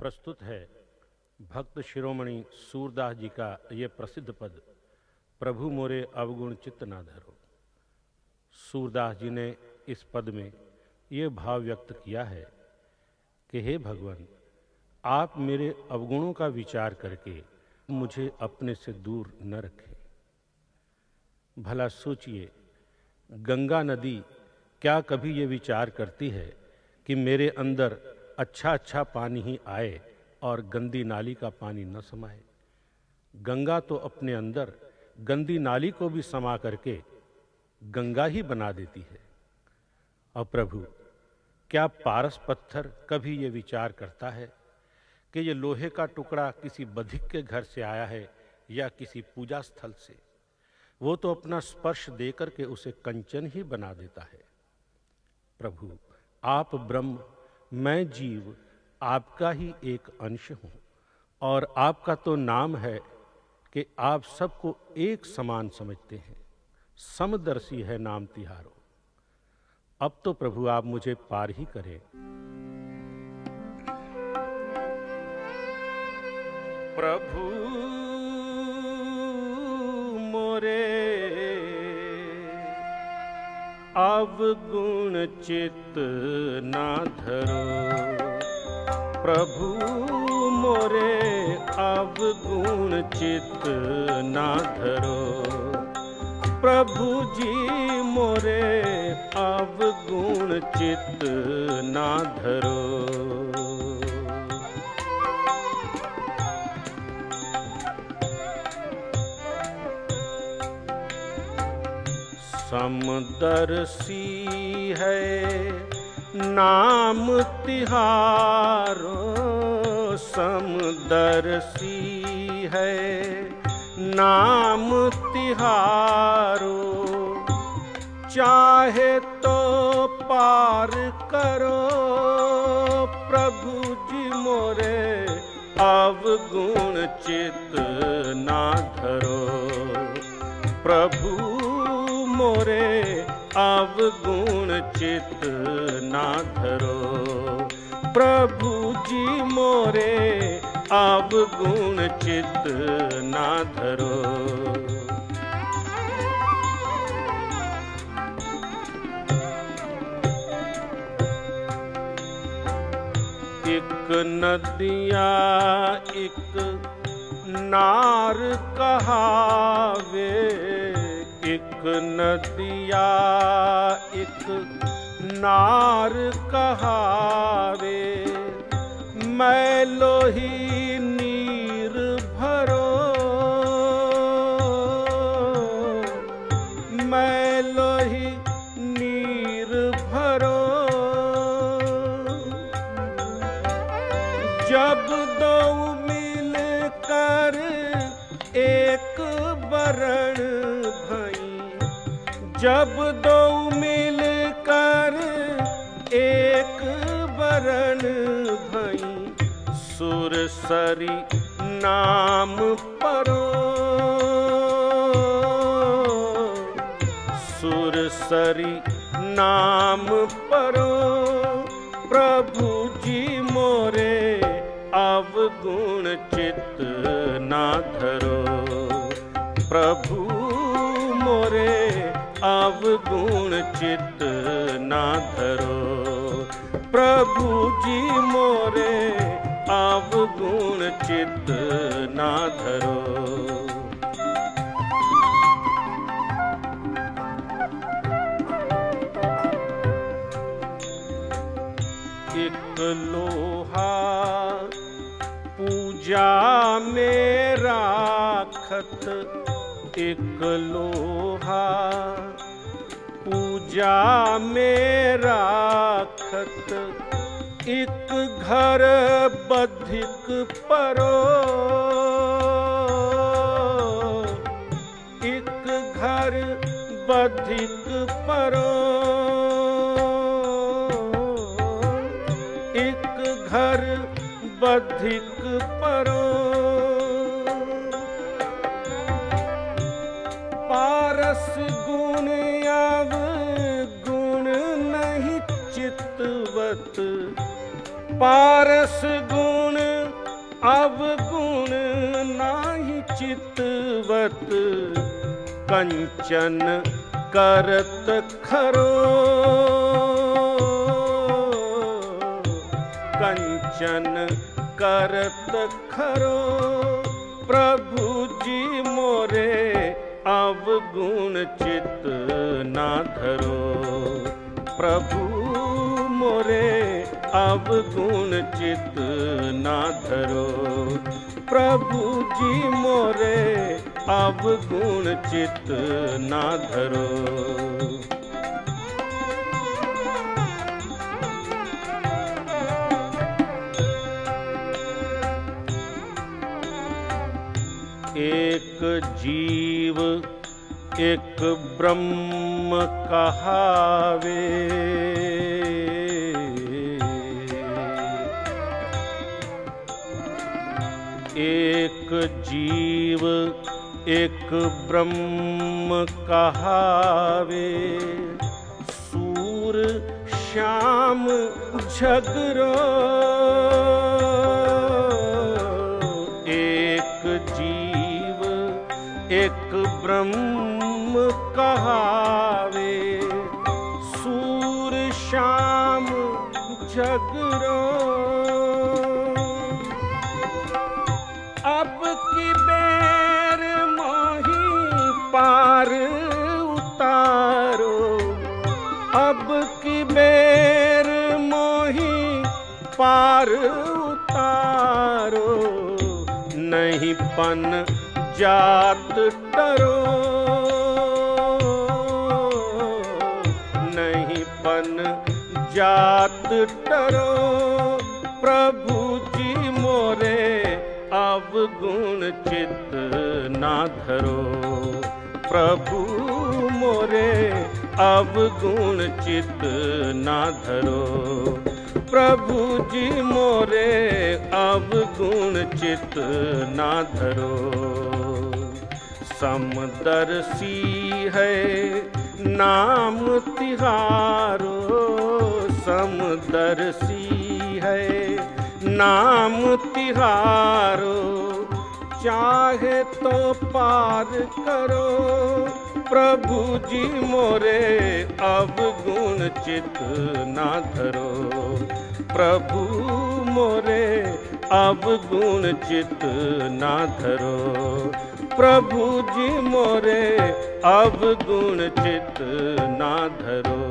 प्रस्तुत है भक्त शिरोमणि सूरदास जी का ये प्रसिद्ध पद, प्रभु मोरे अवगुण चित्त ना धरो। सूरदास जी ने इस पद में ये भाव व्यक्त किया है कि हे भगवान, आप मेरे अवगुणों का विचार करके मुझे अपने से दूर न रखें। भला सोचिए, गंगा नदी क्या कभी ये विचार करती है कि मेरे अंदर अच्छा अच्छा पानी ही आए और गंदी नाली का पानी न समाए। गंगा तो अपने अंदर गंदी नाली को भी समा करके गंगा ही बना देती है। और प्रभु, क्या पारस पत्थर कभी ये विचार करता है कि ये लोहे का टुकड़ा किसी बधिक के घर से आया है या किसी पूजा स्थल से? वो तो अपना स्पर्श देकर के उसे कंचन ही बना देता है। प्रभु, आप ब्रह्म मैं जीव आपका ही एक अंश हूँ, और आपका तो नाम है कि आप सबको एक समान समझते हैं। समदर्शी है नाम तिहारो। अब तो प्रभु आप मुझे पार ही करें। प्रभु, मोरे अवगुण चित ना धरो। प्रभु मोरे अवगुण चित ना धरो। प्रभु जी मोरे अवगुण चित ना धरो। समदर्शी है, नाम तिहारो समदर्शी है, नाम तिहारो चाहे तो पार करो, प्रभु जी मोरे अवगुण चित ना धरो, प्रभु मोरे अवगुण चित ना धरो। प्रभु जी मोरे अवगुण चित ना धरो। एक नदिया, एक नार कहावे। एक नदिया, एक नार कहावे। मैं लोही नीर भरो। मैं लोही नीर भरो। जब दो मिल कर एक बरण जब दो मिल कर एक बरण भई सुर सरी नाम परो। सुर सरी नाम परो प्रभु जी मोरे अवगुण चित ना धरो। प्रभु मोरे अवगुण चित ना धरो। प्रभु जी मोरे अवगुण चित ना धरो। एक लोहा पूजा में राखत एक लोहा, पूजा में राखत एक घर बधिक परो। एक घर बधिक परो। एक घर बधिक परो पारस गुण अब गुण नहीं चितवत पारस गुण अवगुण नाही चितवत कंचन करत खरो कंचन करत खरो प्रभु जी मोरे अवगुण चित ना धरो। प्रभु मोरे अवगुण चित ना धरो। प्रभु जी मोरे अवगुण चित ना धरो। एक जीव एक ब्रह्म कहावे। एक जीव एक ब्रह्म कहावे। सूर श्याम झगरो। ब्रह्म कहावे, सूर श्याम झगरो अब की बेर मोही पार उतारो, अब की बेर मोही पार उतारो। नहीं पन जात टरो नहीं पन जात टरो प्रभु जी मोरे अवगुण चित ना धरो प्रभु मोरे अवगुण चित ना धरो प्रभु जी मोरे अवगुण चित ना धरो। समदर्शी है, नाम तिहारो। समदर्शी है, नाम तिहारो। चाहे तो पार करो, प्रभु जी मोरे अवगुण चित ना धरो। प्रभु, मोरे, अब गुण चित ना धरो। प्रभु जी, मोरे, अब गुण चित ना धरो।